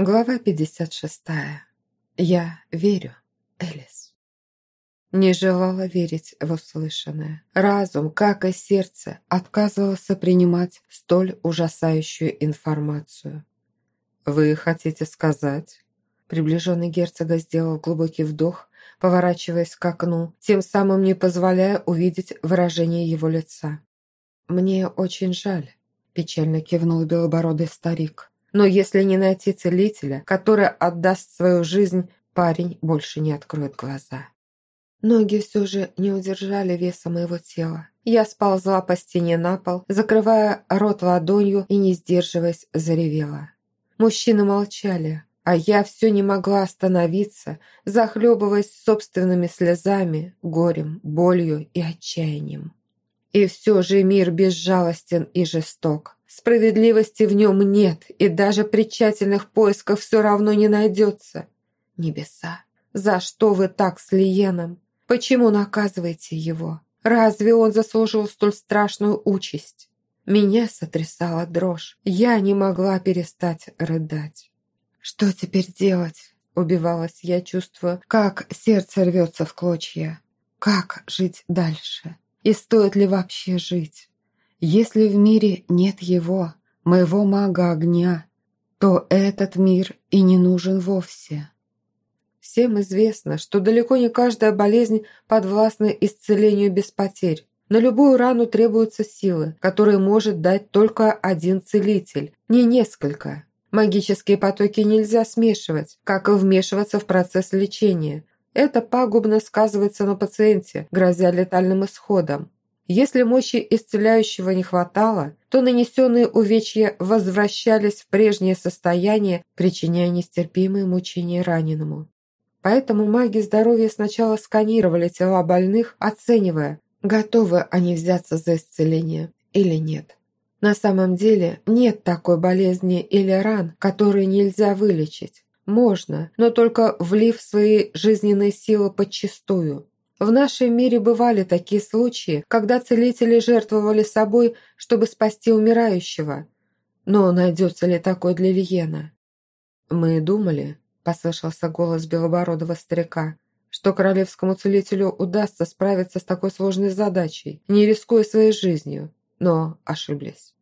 Глава 56. Я верю, Элис. Не желала верить в услышанное. Разум, как и сердце, отказывался принимать столь ужасающую информацию. «Вы хотите сказать?» Приближенный герцога сделал глубокий вдох, поворачиваясь к окну, тем самым не позволяя увидеть выражение его лица. «Мне очень жаль», – печально кивнул белобородый старик. Но если не найти целителя, который отдаст свою жизнь, парень больше не откроет глаза. Ноги все же не удержали веса моего тела. Я сползла по стене на пол, закрывая рот ладонью и, не сдерживаясь, заревела. Мужчины молчали, а я все не могла остановиться, захлебываясь собственными слезами, горем, болью и отчаянием. И все же мир безжалостен и жесток. Справедливости в нем нет, и даже при тщательных поисках все равно не найдется. Небеса, за что вы так с Лиеном? Почему наказываете его? Разве он заслужил столь страшную участь? Меня сотрясала дрожь. Я не могла перестать рыдать. Что теперь делать? Убивалась я, чувствуя, как сердце рвется в клочья. Как жить дальше? И стоит ли вообще жить? Если в мире нет его, моего мага огня, то этот мир и не нужен вовсе. Всем известно, что далеко не каждая болезнь подвластна исцелению без потерь. На любую рану требуются силы, которые может дать только один целитель, не несколько. Магические потоки нельзя смешивать, как и вмешиваться в процесс лечения. Это пагубно сказывается на пациенте, грозя летальным исходом. Если мощи исцеляющего не хватало, то нанесенные увечья возвращались в прежнее состояние, причиняя нестерпимые мучения раненому. Поэтому маги здоровья сначала сканировали тела больных, оценивая, готовы они взяться за исцеление или нет. На самом деле нет такой болезни или ран, которые нельзя вылечить. Можно, но только влив свои жизненные силы подчистую. В нашем мире бывали такие случаи, когда целители жертвовали собой, чтобы спасти умирающего. Но найдется ли такой для Лиена? «Мы думали», – послышался голос белобородого старика, «что королевскому целителю удастся справиться с такой сложной задачей, не рискуя своей жизнью, но ошиблись».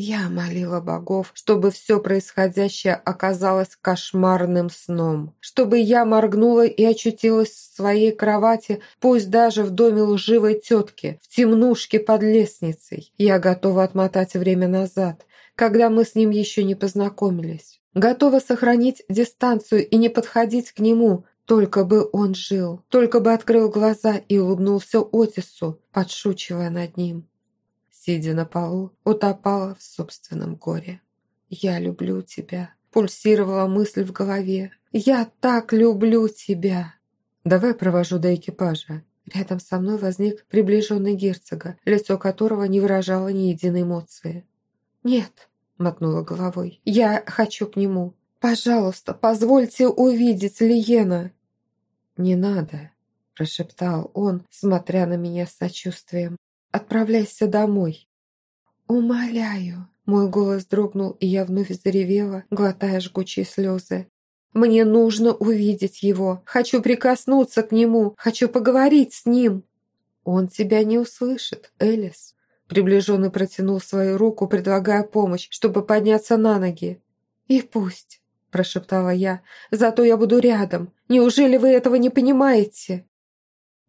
Я молила богов, чтобы все происходящее оказалось кошмарным сном, чтобы я моргнула и очутилась в своей кровати, пусть даже в доме лживой тетки, в темнушке под лестницей. Я готова отмотать время назад, когда мы с ним еще не познакомились. Готова сохранить дистанцию и не подходить к нему, только бы он жил, только бы открыл глаза и улыбнулся Отису, подшучивая над ним сидя на полу, утопала в собственном горе. «Я люблю тебя», – пульсировала мысль в голове. «Я так люблю тебя!» «Давай провожу до экипажа». Рядом со мной возник приближенный герцога, лицо которого не выражало ни единой эмоции. «Нет», – мотнула головой, – «я хочу к нему. Пожалуйста, позвольте увидеть Лиена». «Не надо», – прошептал он, смотря на меня с сочувствием. Отправляйся домой». «Умоляю». Мой голос дрогнул, и я вновь заревела, глотая жгучие слезы. «Мне нужно увидеть его. Хочу прикоснуться к нему. Хочу поговорить с ним». «Он тебя не услышит, Элис». Приближенный протянул свою руку, предлагая помощь, чтобы подняться на ноги. «И пусть», – прошептала я, – «зато я буду рядом. Неужели вы этого не понимаете?»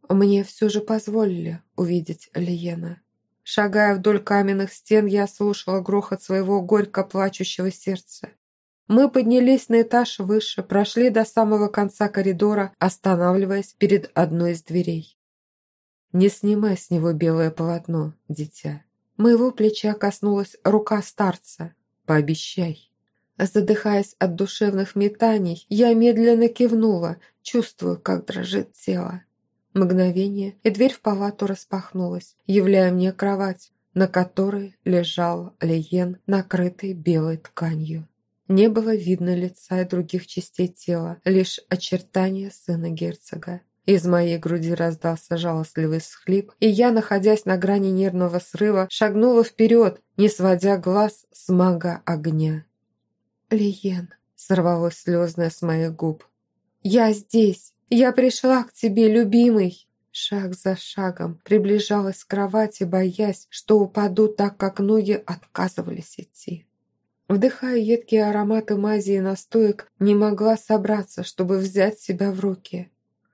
Мне все же позволили увидеть Лиена. Шагая вдоль каменных стен, я слушала грохот своего горько плачущего сердца. Мы поднялись на этаж выше, прошли до самого конца коридора, останавливаясь перед одной из дверей. «Не снимай с него белое полотно, дитя». Моего плеча коснулась рука старца. «Пообещай». Задыхаясь от душевных метаний, я медленно кивнула, чувствую, как дрожит тело. Мгновение, и дверь в палату распахнулась, являя мне кровать, на которой лежал Лиен, накрытый белой тканью. Не было видно лица и других частей тела, лишь очертания сына герцога. Из моей груди раздался жалостливый схлип, и я, находясь на грани нервного срыва, шагнула вперед, не сводя глаз с мага огня. «Лиен», сорвалось слезное с моих губ. «Я здесь! Я пришла к тебе, любимый!» Шаг за шагом приближалась к кровати, боясь, что упаду так, как ноги отказывались идти. Вдыхая едкие ароматы мази и настоек, не могла собраться, чтобы взять себя в руки.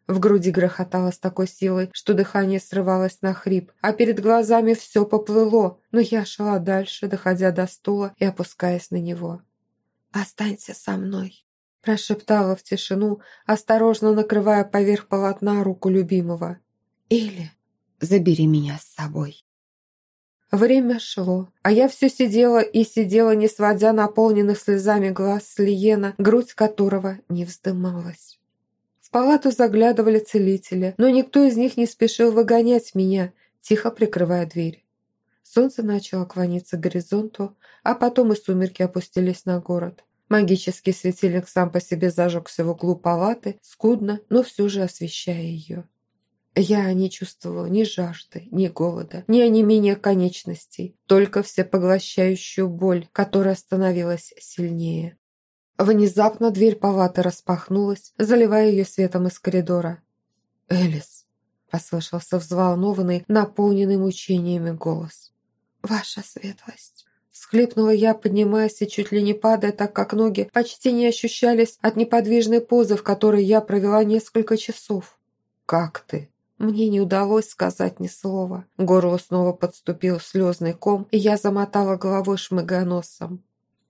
В груди грохотало с такой силой, что дыхание срывалось на хрип, а перед глазами все поплыло, но я шла дальше, доходя до стула и опускаясь на него. «Останься со мной», – прошептала в тишину, осторожно накрывая поверх полотна руку любимого. «Или забери меня с собой». Время шло, а я все сидела и сидела, не сводя наполненных слезами глаз с Лиена, грудь которого не вздымалась. В палату заглядывали целители, но никто из них не спешил выгонять меня, тихо прикрывая дверь. Солнце начало клониться к горизонту, а потом и сумерки опустились на город. Магический светильник сам по себе зажегся в углу палаты, скудно, но все же освещая ее. Я не чувствовала ни жажды, ни голода, ни онемения конечностей, только всепоглощающую боль, которая становилась сильнее. Внезапно дверь палаты распахнулась, заливая ее светом из коридора. «Элис!» – послышался взволнованный, наполненный мучениями голос. «Ваша светлость!» Всхлипнула я, поднимаясь и чуть ли не падая, так как ноги почти не ощущались от неподвижной позы, в которой я провела несколько часов. «Как ты?» Мне не удалось сказать ни слова. Горло снова подступил слезный ком, и я замотала головой шмыгая носом.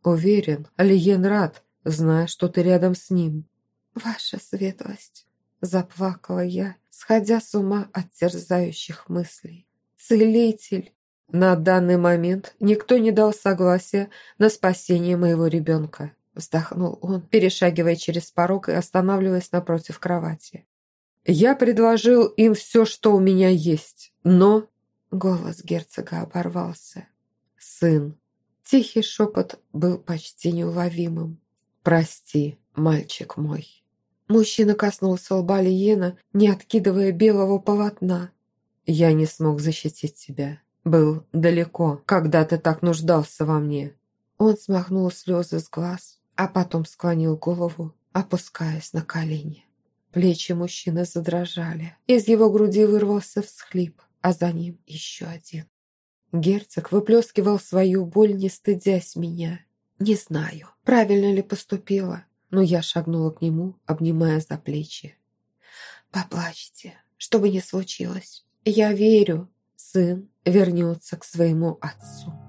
«Уверен, Алиен рад, зная, что ты рядом с ним». «Ваша светлость», – заплакала я, сходя с ума от терзающих мыслей. «Целитель!» На данный момент никто не дал согласия на спасение моего ребенка. Вздохнул он, перешагивая через порог и останавливаясь напротив кровати. Я предложил им все, что у меня есть, но...» Голос герцога оборвался. «Сын». Тихий шепот был почти неуловимым. «Прости, мальчик мой». Мужчина коснулся лба Лиена, не откидывая белого полотна. «Я не смог защитить тебя. Был далеко, когда ты так нуждался во мне». Он смахнул слезы с глаз, а потом склонил голову, опускаясь на колени. Плечи мужчины задрожали. Из его груди вырвался всхлип, а за ним еще один. Герцог выплескивал свою боль, не стыдясь меня. Не знаю, правильно ли поступила, но я шагнула к нему, обнимая за плечи. «Поплачьте, что бы ни случилось. Я верю, сын вернется к своему отцу».